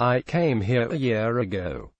I came here a year ago.